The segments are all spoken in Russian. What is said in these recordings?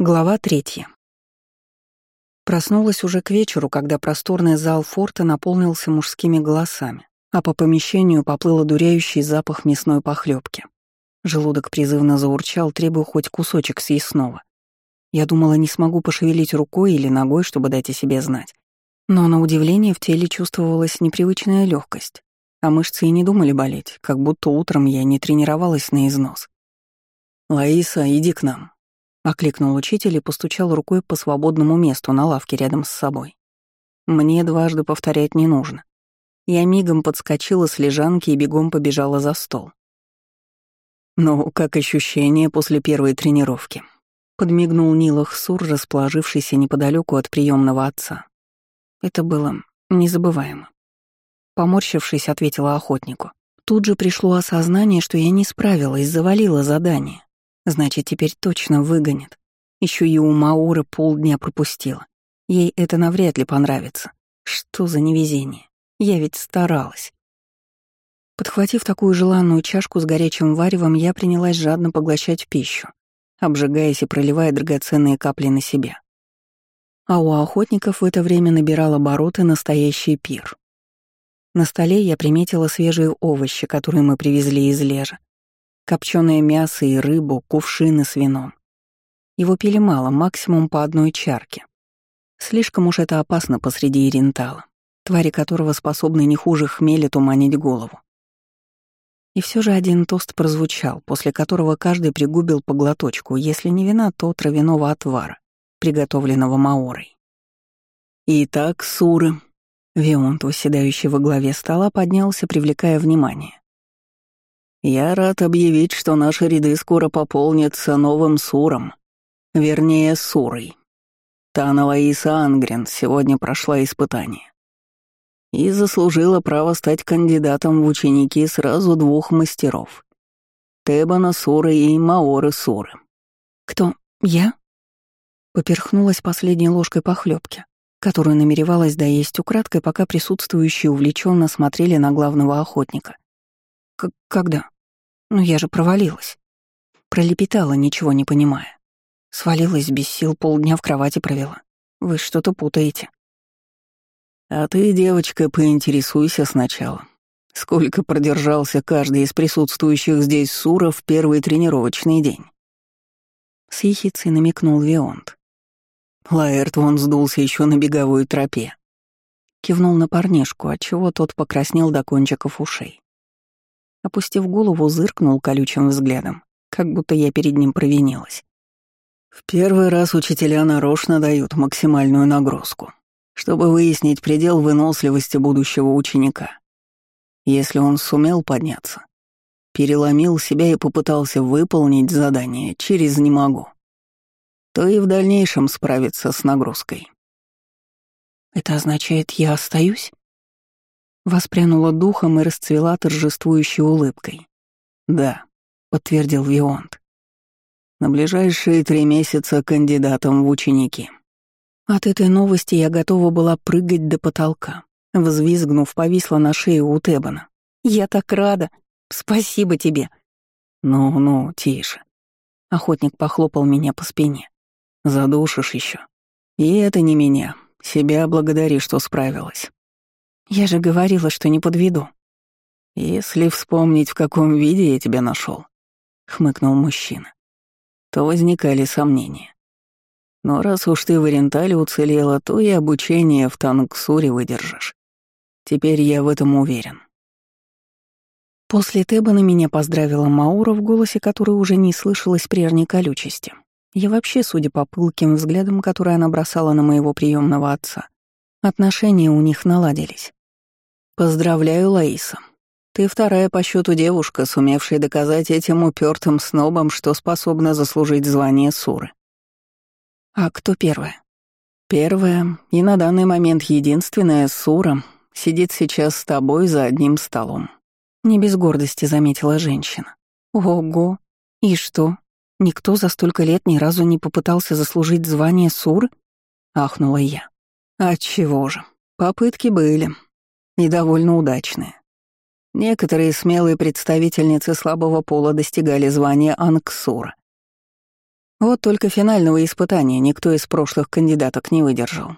Глава третья. Проснулась уже к вечеру, когда просторный зал форта наполнился мужскими голосами, а по помещению поплыл одуряющий запах мясной похлебки. Желудок призывно заурчал, требуя хоть кусочек съестного. Я думала, не смогу пошевелить рукой или ногой, чтобы дать о себе знать. Но на удивление в теле чувствовалась непривычная легкость, а мышцы и не думали болеть, как будто утром я не тренировалась на износ. «Лаиса, иди к нам», Окликнул учитель и постучал рукой по свободному месту на лавке рядом с собой. Мне дважды повторять не нужно. Я мигом подскочила с лежанки и бегом побежала за стол. «Ну, как ощущение после первой тренировки?» Подмигнул Нилах Сур, расположившийся неподалеку от приемного отца. Это было незабываемо. Поморщившись, ответила охотнику. Тут же пришло осознание, что я не справилась, завалила задание. Значит, теперь точно выгонят. Еще и у Мауры полдня пропустила. Ей это навряд ли понравится. Что за невезение? Я ведь старалась. Подхватив такую желанную чашку с горячим варевом, я принялась жадно поглощать пищу, обжигаясь и проливая драгоценные капли на себя. А у охотников в это время набирал обороты настоящий пир. На столе я приметила свежие овощи, которые мы привезли из лежа, Копченое мясо и рыбу, кувшины с вином. Его пили мало, максимум по одной чарке. Слишком уж это опасно посреди Ирентала, твари которого способны не хуже хмеля туманить голову. И все же один тост прозвучал, после которого каждый пригубил по глоточку, если не вина, то травяного отвара, приготовленного Маорой. «Итак, Суры», Вионт, восседающий во главе стола, поднялся, привлекая внимание. Я рад объявить, что наши ряды скоро пополнятся новым Суром, вернее, Сурой. Танова Иса Ангрен сегодня прошла испытание и заслужила право стать кандидатом в ученики сразу двух мастеров — Тебана Суры и Маоры Суры. «Кто? Я?» Поперхнулась последней ложкой похлебки, которую намеревалась доесть украдкой, пока присутствующие увлеченно смотрели на главного охотника. К «Когда?» Но я же провалилась. Пролепетала, ничего не понимая. Свалилась без сил, полдня в кровати провела. Вы что-то путаете. А ты, девочка, поинтересуйся сначала. Сколько продержался каждый из присутствующих здесь суров в первый тренировочный день? С ехицей намекнул Вионт. Лаэрт вон сдулся еще на беговой тропе. Кивнул на парнишку, отчего тот покраснел до кончиков ушей. Опустив голову, зыркнул колючим взглядом, как будто я перед ним провинилась. В первый раз учителя нарочно дают максимальную нагрузку, чтобы выяснить предел выносливости будущего ученика. Если он сумел подняться, переломил себя и попытался выполнить задание через «не могу», то и в дальнейшем справиться с нагрузкой. «Это означает, я остаюсь?» Воспрянула духом и расцвела торжествующей улыбкой. «Да», — подтвердил Вионт. «На ближайшие три месяца кандидатом в ученики». От этой новости я готова была прыгать до потолка. Взвизгнув, повисла на шее у Тебана. «Я так рада! Спасибо тебе!» «Ну-ну, тише». Охотник похлопал меня по спине. «Задушишь еще. И это не меня. Себя благодари, что справилась. Я же говорила, что не подведу. Если вспомнить, в каком виде я тебя нашел, хмыкнул мужчина, то возникали сомнения. Но раз уж ты в Орентале уцелела, то и обучение в Тангсуре выдержишь. Теперь я в этом уверен. После Тебана меня поздравила Маура, в голосе которой уже не слышалось прежней колючести. Я вообще, судя по пылким взглядам, которые она бросала на моего приемного отца, отношения у них наладились. «Поздравляю, Лаиса. Ты вторая по счету девушка, сумевшая доказать этим упертым снобам, что способна заслужить звание Суры». «А кто первая?» «Первая, и на данный момент единственная Сура, сидит сейчас с тобой за одним столом». Не без гордости заметила женщина. «Ого! И что? Никто за столько лет ни разу не попытался заслужить звание Суры?» — ахнула я. «Отчего же? Попытки были, и довольно удачные. Некоторые смелые представительницы слабого пола достигали звания Анксура. Вот только финального испытания никто из прошлых кандидаток не выдержал.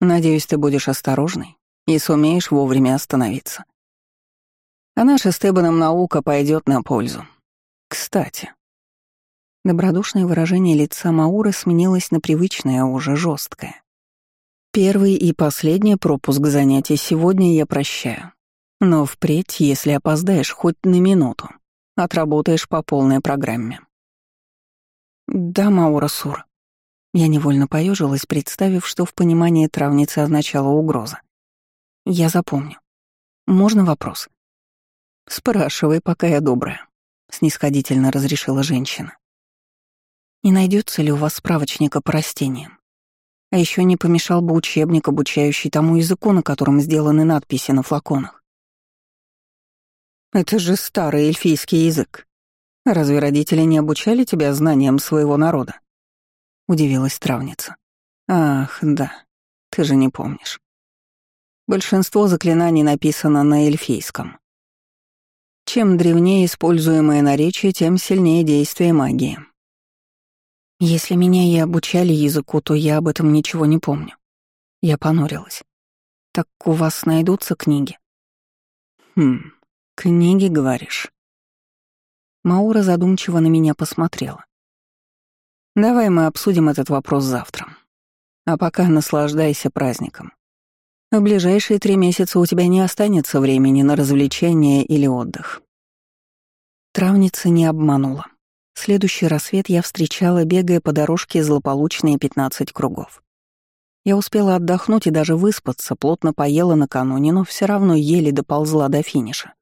Надеюсь, ты будешь осторожной и сумеешь вовремя остановиться. А наша с Тебаном наука пойдет на пользу. Кстати. Добродушное выражение лица Мауры сменилось на привычное, уже жесткое. Первый и последний пропуск занятий сегодня я прощаю. Но впредь, если опоздаешь хоть на минуту, отработаешь по полной программе. Да, Маура Сур. Я невольно поежилась, представив, что в понимании травницы означала угроза. Я запомню. Можно вопрос? Спрашивай, пока я добрая, снисходительно разрешила женщина. Не найдется ли у вас справочника по растениям? А еще не помешал бы учебник, обучающий тому языку, на котором сделаны надписи на флаконах. Это же старый эльфийский язык. Разве родители не обучали тебя знаниям своего народа? Удивилась травница. Ах, да, ты же не помнишь. Большинство заклинаний написано на эльфийском. Чем древнее используемое наречие, тем сильнее действие магии. Если меня и обучали языку, то я об этом ничего не помню. Я понурилась. Так у вас найдутся книги? Хм, книги, говоришь? Маура задумчиво на меня посмотрела. Давай мы обсудим этот вопрос завтра. А пока наслаждайся праздником. В ближайшие три месяца у тебя не останется времени на развлечения или отдых. Травница не обманула. Следующий рассвет я встречала, бегая по дорожке злополучные 15 кругов. Я успела отдохнуть и даже выспаться, плотно поела накануне, но все равно еле доползла до финиша.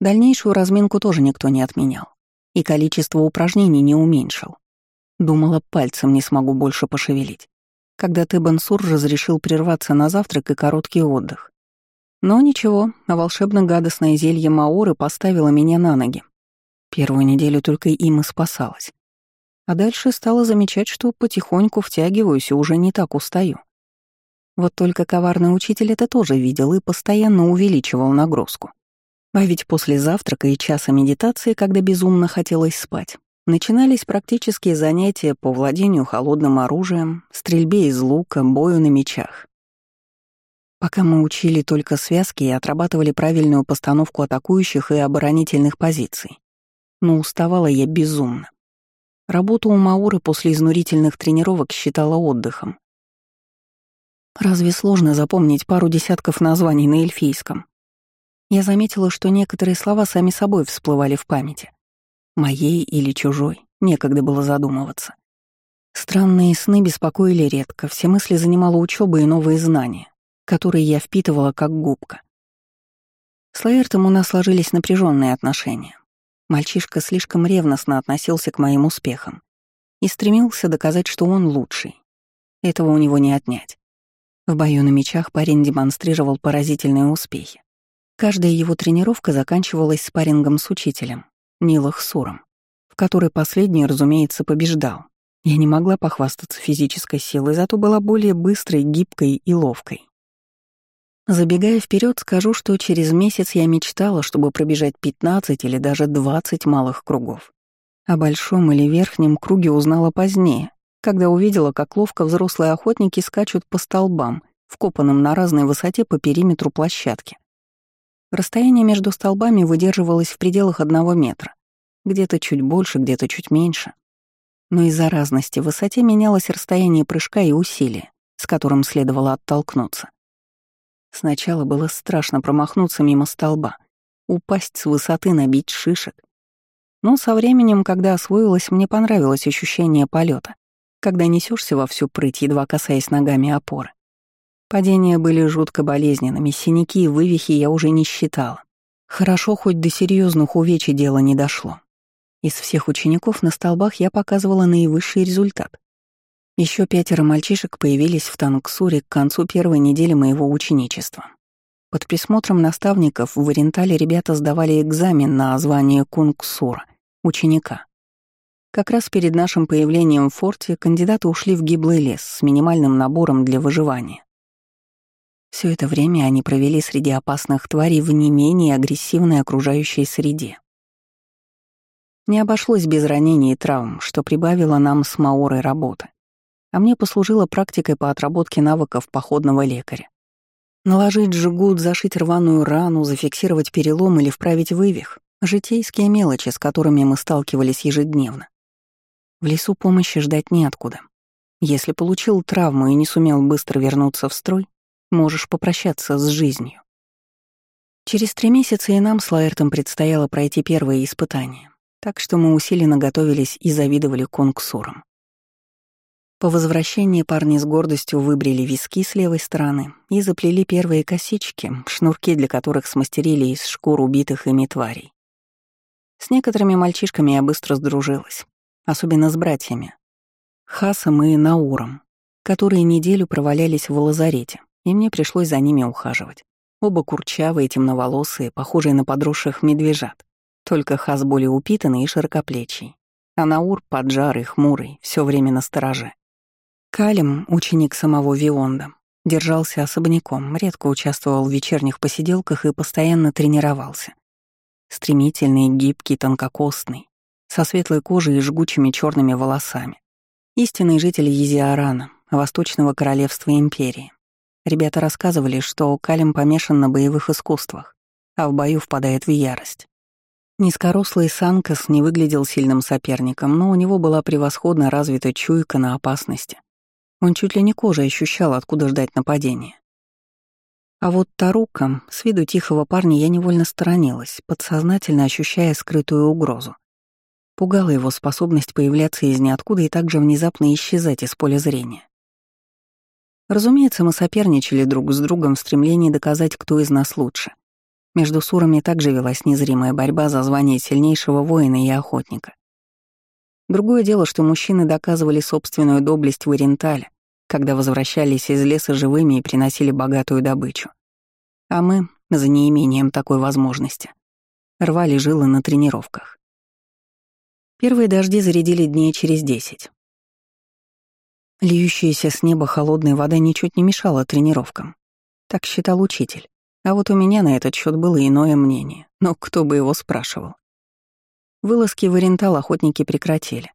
Дальнейшую разминку тоже никто не отменял, и количество упражнений не уменьшил. Думала, пальцем не смогу больше пошевелить, когда Тебансур разрешил прерваться на завтрак и короткий отдых. Но ничего, волшебно-гадостное зелье Маоры поставило меня на ноги, Первую неделю только им и спасалась. А дальше стала замечать, что потихоньку втягиваюсь и уже не так устаю. Вот только коварный учитель это тоже видел и постоянно увеличивал нагрузку. А ведь после завтрака и часа медитации, когда безумно хотелось спать, начинались практические занятия по владению холодным оружием, стрельбе из лука, бою на мечах. Пока мы учили только связки и отрабатывали правильную постановку атакующих и оборонительных позиций, но уставала я безумно. Работу у Мауры после изнурительных тренировок считала отдыхом. Разве сложно запомнить пару десятков названий на эльфийском? Я заметила, что некоторые слова сами собой всплывали в памяти. Моей или чужой, некогда было задумываться. Странные сны беспокоили редко, все мысли занимала учеба и новые знания, которые я впитывала как губка. С Лаэртом у нас сложились напряженные отношения. Мальчишка слишком ревностно относился к моим успехам и стремился доказать, что он лучший. Этого у него не отнять. В бою на мечах парень демонстрировал поразительные успехи. Каждая его тренировка заканчивалась спаррингом с учителем, Нилах Суром, в которой последний, разумеется, побеждал. Я не могла похвастаться физической силой, зато была более быстрой, гибкой и ловкой. Забегая вперед, скажу, что через месяц я мечтала, чтобы пробежать 15 или даже 20 малых кругов. О большом или верхнем круге узнала позднее, когда увидела, как ловко взрослые охотники скачут по столбам, вкопанным на разной высоте по периметру площадки. Расстояние между столбами выдерживалось в пределах одного метра, где-то чуть больше, где-то чуть меньше. Но из-за разности в высоте менялось расстояние прыжка и усилия, с которым следовало оттолкнуться. Сначала было страшно промахнуться мимо столба, упасть с высоты, набить шишек. Но со временем, когда освоилась, мне понравилось ощущение полета, когда несешься во всю прыть, едва касаясь ногами опоры. Падения были жутко болезненными, синяки и вывихи я уже не считала. Хорошо, хоть до серьезных увечий дело не дошло. Из всех учеников на столбах я показывала наивысший результат. Еще пятеро мальчишек появились в Танксуре к концу первой недели моего ученичества. Под присмотром наставников в Орентале ребята сдавали экзамен на звание кунгсура, ученика. Как раз перед нашим появлением в форте кандидаты ушли в гиблый лес с минимальным набором для выживания. Все это время они провели среди опасных тварей в не менее агрессивной окружающей среде. Не обошлось без ранений и травм, что прибавило нам с Маорой работы. А мне послужило практикой по отработке навыков походного лекаря. Наложить жгут, зашить рваную рану, зафиксировать перелом или вправить вывих — житейские мелочи, с которыми мы сталкивались ежедневно. В лесу помощи ждать неоткуда. Если получил травму и не сумел быстро вернуться в строй, можешь попрощаться с жизнью. Через три месяца и нам с Лаэртом предстояло пройти первые испытания так что мы усиленно готовились и завидовали конксурам. По возвращении парни с гордостью выбрили виски с левой стороны и заплели первые косички, шнурки для которых смастерили из шкур убитых ими тварей. С некоторыми мальчишками я быстро сдружилась, особенно с братьями. Хасом и Науром, которые неделю провалялись в лазарете, и мне пришлось за ними ухаживать. Оба курчавые, темноволосые, похожие на подросших медвежат. Только Хас более упитанный и широкоплечий, а Наур поджарый, хмурый, все время на стороже. Калим, ученик самого Вионда, держался особняком, редко участвовал в вечерних посиделках и постоянно тренировался. Стремительный, гибкий, тонкокостный, со светлой кожей и жгучими черными волосами. Истинный житель Езиарана, Восточного Королевства Империи. Ребята рассказывали, что Калим помешан на боевых искусствах, а в бою впадает в ярость. Низкорослый Санкас не выглядел сильным соперником, но у него была превосходно развита чуйка на опасности. Он чуть ли не кожей ощущал, откуда ждать нападения. А вот Тарука, с виду тихого парня, я невольно сторонилась, подсознательно ощущая скрытую угрозу. Пугала его способность появляться из ниоткуда и также внезапно исчезать из поля зрения. Разумеется, мы соперничали друг с другом в стремлении доказать, кто из нас лучше. Между сурами также велась незримая борьба за звание сильнейшего воина и охотника. Другое дело, что мужчины доказывали собственную доблесть в Ирентале, когда возвращались из леса живыми и приносили богатую добычу. А мы, за неимением такой возможности, рвали жилы на тренировках. Первые дожди зарядили дней через десять. Льющаяся с неба холодная вода ничуть не мешала тренировкам. Так считал учитель. А вот у меня на этот счет было иное мнение, но кто бы его спрашивал. Вылазки в Орентал охотники прекратили.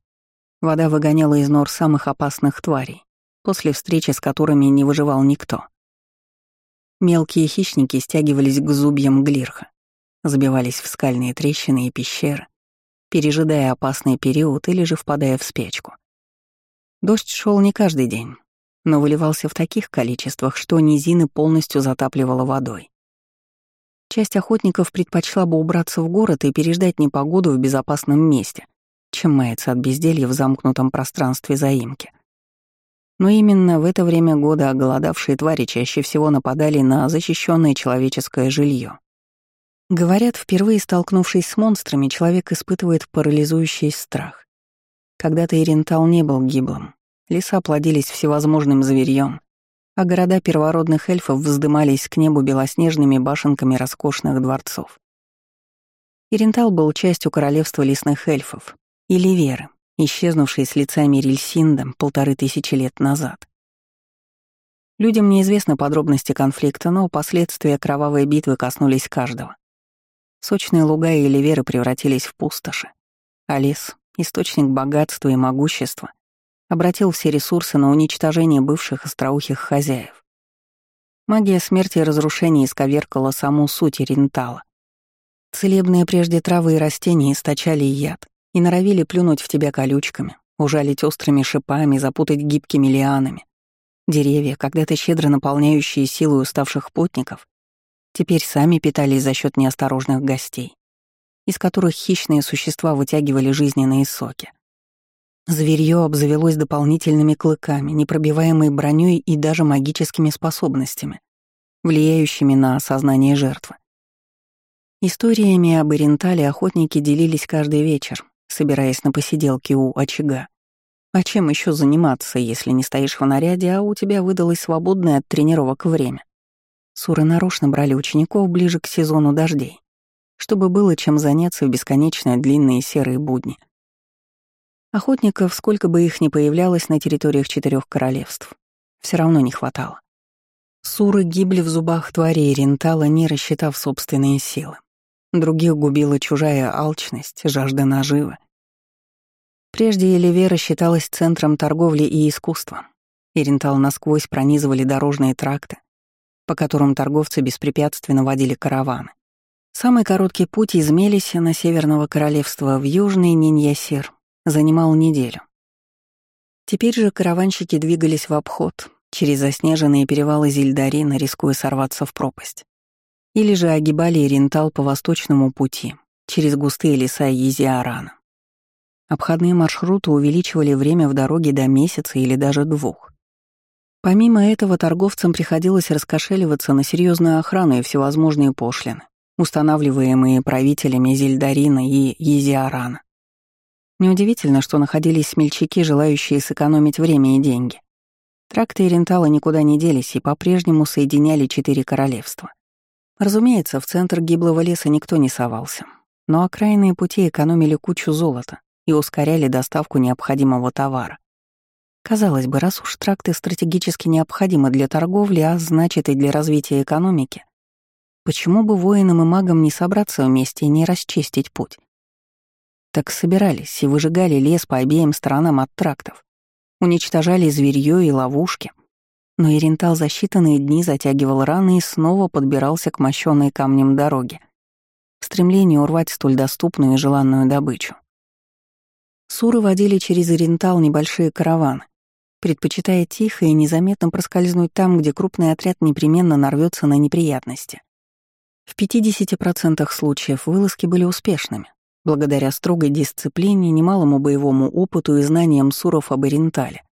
Вода выгоняла из нор самых опасных тварей, после встречи с которыми не выживал никто. Мелкие хищники стягивались к зубьям глирха, забивались в скальные трещины и пещеры, пережидая опасный период или же впадая в спячку. Дождь шел не каждый день, но выливался в таких количествах, что низины полностью затапливало водой. Часть охотников предпочла бы убраться в город и переждать непогоду в безопасном месте, чем маяться от безделья в замкнутом пространстве заимки. Но именно в это время года оголодавшие твари чаще всего нападали на защищенное человеческое жилье. Говорят, впервые столкнувшись с монстрами, человек испытывает парализующий страх. Когда-то Ирентал не был гиблым. Леса плодились всевозможным зверьем, а города первородных эльфов вздымались к небу белоснежными башенками роскошных дворцов. Ирентал был частью королевства лесных эльфов, или Веры, исчезнувшей с лица Мирильсинда полторы тысячи лет назад. Людям неизвестны подробности конфликта, но последствия кровавой битвы коснулись каждого. Сочные луга и ливеры превратились в пустоши, а лес — источник богатства и могущества, обратил все ресурсы на уничтожение бывших остроухих хозяев. Магия смерти и разрушения исковеркала саму суть рентала. Целебные прежде травы и растения источали яд и норовили плюнуть в тебя колючками, ужалить острыми шипами, запутать гибкими лианами. Деревья, когда-то щедро наполняющие силой уставших путников, теперь сами питались за счет неосторожных гостей, из которых хищные существа вытягивали жизненные соки. Зверье обзавелось дополнительными клыками, непробиваемой броней и даже магическими способностями, влияющими на сознание жертвы. Историями об Орентале охотники делились каждый вечер, собираясь на посиделки у очага. А чем еще заниматься, если не стоишь в наряде, а у тебя выдалось свободное от тренировок время? Суры нарочно брали учеников ближе к сезону дождей, чтобы было чем заняться в бесконечно длинные серые будни. Охотников, сколько бы их ни появлялось на территориях четырех королевств, все равно не хватало. Суры гибли в зубах тварей Рентала, не рассчитав собственные силы. Других губила чужая алчность, жажда наживы. Прежде Эливера считалась центром торговли и искусства. Ирентал насквозь пронизывали дорожные тракты, по которым торговцы беспрепятственно водили караваны. Самый короткий путь из Мелиси на Северного Королевства в Южный Ниньясир занимал неделю. Теперь же караванщики двигались в обход, через заснеженные перевалы Зильдарина, рискуя сорваться в пропасть. Или же огибали Ирентал по восточному пути, через густые леса Езиарана. Обходные маршруты увеличивали время в дороге до месяца или даже двух. Помимо этого, торговцам приходилось раскошеливаться на серьезную охрану и всевозможные пошлины, устанавливаемые правителями Зильдарина и Езиарана. Неудивительно, что находились смельчаки, желающие сэкономить время и деньги. Тракты Ирентала никуда не делись и по-прежнему соединяли четыре королевства. Разумеется, в центр гиблого леса никто не совался, но окраинные пути экономили кучу золота и ускоряли доставку необходимого товара. Казалось бы, раз уж тракты стратегически необходимы для торговли, а значит и для развития экономики, почему бы воинам и магам не собраться вместе и не расчистить путь? Так собирались и выжигали лес по обеим сторонам от трактов, уничтожали зверьё и ловушки. Но Ирентал за считанные дни затягивал раны и снова подбирался к мощенной камнем дороге, в стремлении урвать столь доступную и желанную добычу. Суры водили через Ирентал небольшие караваны, предпочитая тихо и незаметно проскользнуть там, где крупный отряд непременно нарвется на неприятности. В 50% случаев вылазки были успешными, благодаря строгой дисциплине, немалому боевому опыту и знаниям суров об Орентале.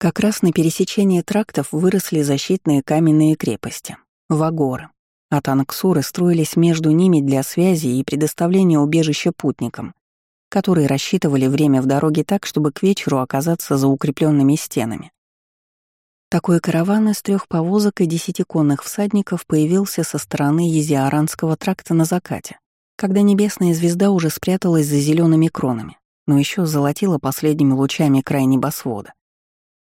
Как раз на пересечении трактов выросли защитные каменные крепости — Вагоры, а танксуры строились между ними для связи и предоставления убежища путникам, которые рассчитывали время в дороге так, чтобы к вечеру оказаться за укрепленными стенами. Такой караван из трех повозок и десяти конных всадников появился со стороны Езиаранского тракта на закате, когда небесная звезда уже спряталась за зелеными кронами, но еще золотила последними лучами край небосвода.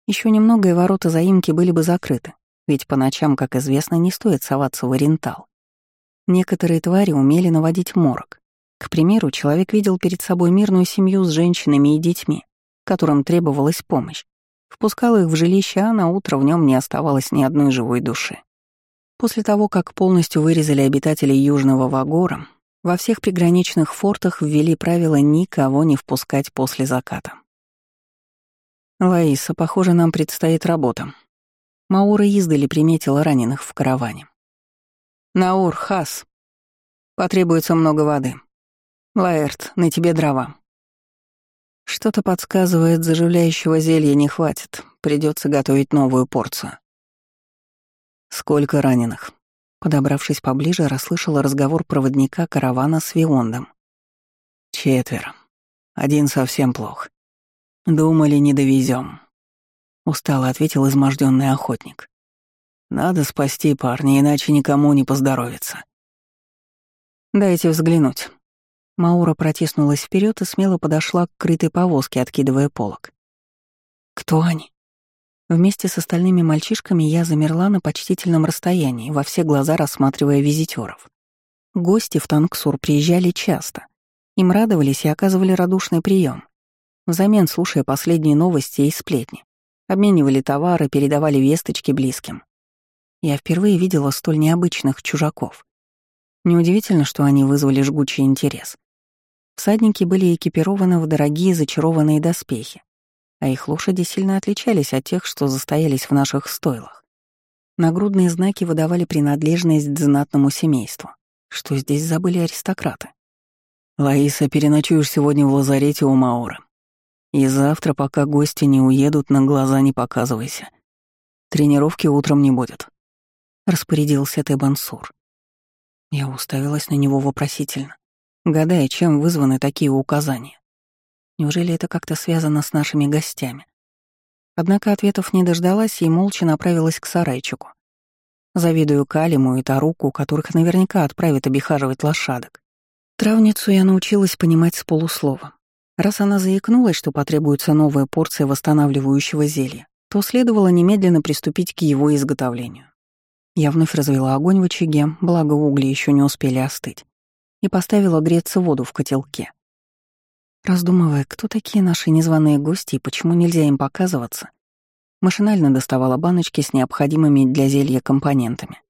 Еще немного и ворота заимки были бы закрыты, ведь по ночам, как известно, не стоит соваться в Орентал. Некоторые твари умели наводить морок, к примеру, человек видел перед собой мирную семью с женщинами и детьми, которым требовалась помощь. Впускал их в жилище, а на утро в нем не оставалось ни одной живой души. После того, как полностью вырезали обитателей Южного Вагора, во всех приграничных фортах ввели правило никого не впускать после заката. «Лаиса, похоже, нам предстоит работа». Маура издали приметила раненых в караване. «Наур, Хас. Потребуется много воды. Лаэрт, на тебе дрова. Что-то подсказывает, заживляющего зелья не хватит. Придется готовить новую порцию. Сколько раненых? Подобравшись поближе, расслышала разговор проводника каравана с Виондом. Четверо. Один совсем плох. Думали, не довезем. Устало ответил изможденный охотник. Надо спасти парня, иначе никому не поздоровится. Дайте взглянуть. Маура протиснулась вперед и смело подошла к крытой повозке, откидывая полог. «Кто они?» Вместе с остальными мальчишками я замерла на почтительном расстоянии, во все глаза рассматривая визитеров. Гости в Танксур приезжали часто. Им радовались и оказывали радушный прием. Взамен, слушая последние новости и сплетни, обменивали товары, передавали весточки близким. Я впервые видела столь необычных чужаков. Неудивительно, что они вызвали жгучий интерес. Всадники были экипированы в дорогие зачарованные доспехи, а их лошади сильно отличались от тех, что застоялись в наших стойлах. Нагрудные знаки выдавали принадлежность к знатному семейству. Что здесь забыли аристократы? «Лаиса, переночуешь сегодня в лазарете у Мауры. И завтра, пока гости не уедут, на глаза не показывайся. Тренировки утром не будет», — распорядился Тебансур. Я уставилась на него вопросительно гадая, чем вызваны такие указания. Неужели это как-то связано с нашими гостями? Однако ответов не дождалась и молча направилась к сарайчику. Завидую Калиму и Таруку, которых наверняка отправят обихаживать лошадок. Травницу я научилась понимать с полуслова. Раз она заикнулась, что потребуется новая порция восстанавливающего зелья, то следовало немедленно приступить к его изготовлению. Я вновь развела огонь в очаге, благо угли еще не успели остыть и поставила греться воду в котелке. Раздумывая, кто такие наши незваные гости и почему нельзя им показываться, машинально доставала баночки с необходимыми для зелья компонентами.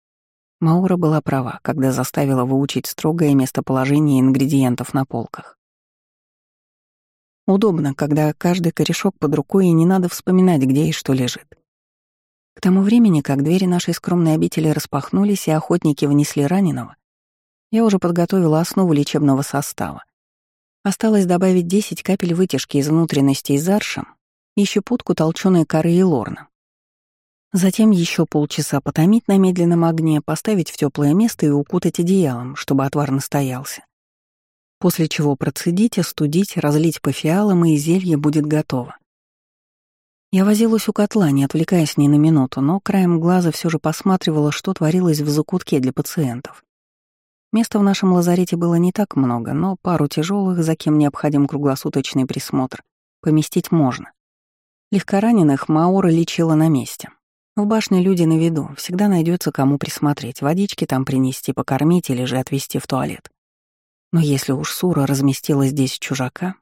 Маура была права, когда заставила выучить строгое местоположение ингредиентов на полках. Удобно, когда каждый корешок под рукой и не надо вспоминать, где и что лежит. К тому времени, как двери нашей скромной обители распахнулись и охотники внесли раненого, я уже подготовила основу лечебного состава. Осталось добавить 10 капель вытяжки из внутренностей заршем и щепотку толченой коры и лорна. Затем еще полчаса потомить на медленном огне, поставить в теплое место и укутать одеялом, чтобы отвар настоялся. После чего процедить, остудить, разлить по фиалам, и зелье будет готово. Я возилась у котла, не отвлекаясь ни на минуту, но краем глаза все же посматривала, что творилось в закутке для пациентов. Места в нашем лазарете было не так много, но пару тяжелых, за кем необходим круглосуточный присмотр, поместить можно. Легкораненых Маура лечила на месте. В башне люди на виду, всегда найдется кому присмотреть, водички там принести, покормить или же отвезти в туалет. Но если уж Сура разместила здесь чужака,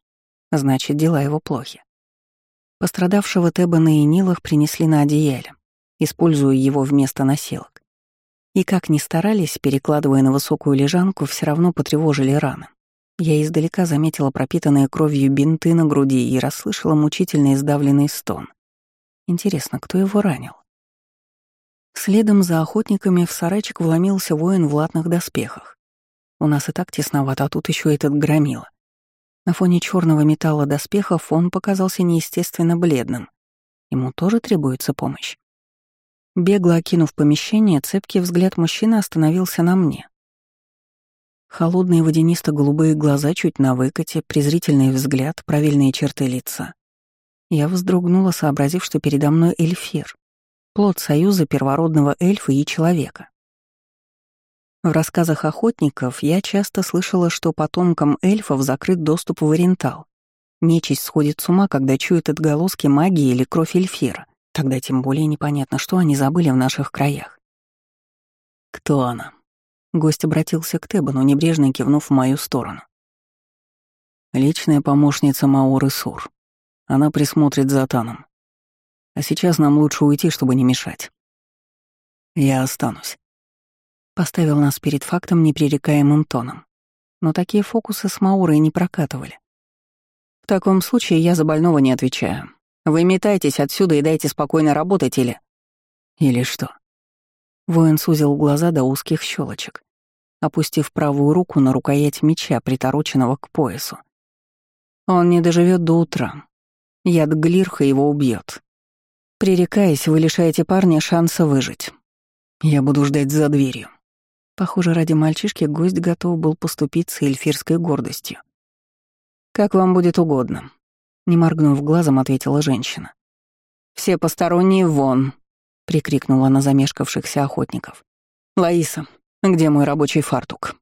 значит, дела его плохи. Пострадавшего Тебана и Нилах принесли на одеяле, используя его вместо носилок. И как ни старались, перекладывая на высокую лежанку, все равно потревожили раны. Я издалека заметила пропитанные кровью бинты на груди и расслышала мучительный сдавленный стон. Интересно, кто его ранил? Следом за охотниками в сарайчик вломился воин в латных доспехах. У нас и так тесновато, а тут еще этот громила. На фоне черного металла доспехов он показался неестественно бледным. Ему тоже требуется помощь. Бегло окинув помещение, цепкий взгляд мужчины остановился на мне. Холодные водянисто-голубые глаза чуть на выкате, презрительный взгляд, правильные черты лица. Я вздрогнула, сообразив, что передо мной эльфир, плод союза первородного эльфа и человека. В рассказах охотников я часто слышала, что потомкам эльфов закрыт доступ в Ориентал. Нечисть сходит с ума, когда чует отголоски магии или кровь эльфира. Тогда тем более непонятно, что они забыли в наших краях. «Кто она?» Гость обратился к Тебану, небрежно кивнув в мою сторону. «Личная помощница Маоры Сур. Она присмотрит за Таном. А сейчас нам лучше уйти, чтобы не мешать. Я останусь». Поставил нас перед фактом непререкаемым тоном. Но такие фокусы с Маурой не прокатывали. В таком случае я за больного не отвечаю. Вы метайтесь отсюда и дайте спокойно работать или... Или что? Воин сузил глаза до узких щелочек, опустив правую руку на рукоять меча, притороченного к поясу. Он не доживет до утра. Яд Глирха его убьет. Пререкаясь, вы лишаете парня шанса выжить. Я буду ждать за дверью. Похоже, ради мальчишки гость готов был поступиться эльфирской гордостью. «Как вам будет угодно», не моргнув глазом, ответила женщина. «Все посторонние вон!» — прикрикнула на замешкавшихся охотников. «Лаиса, где мой рабочий фартук?»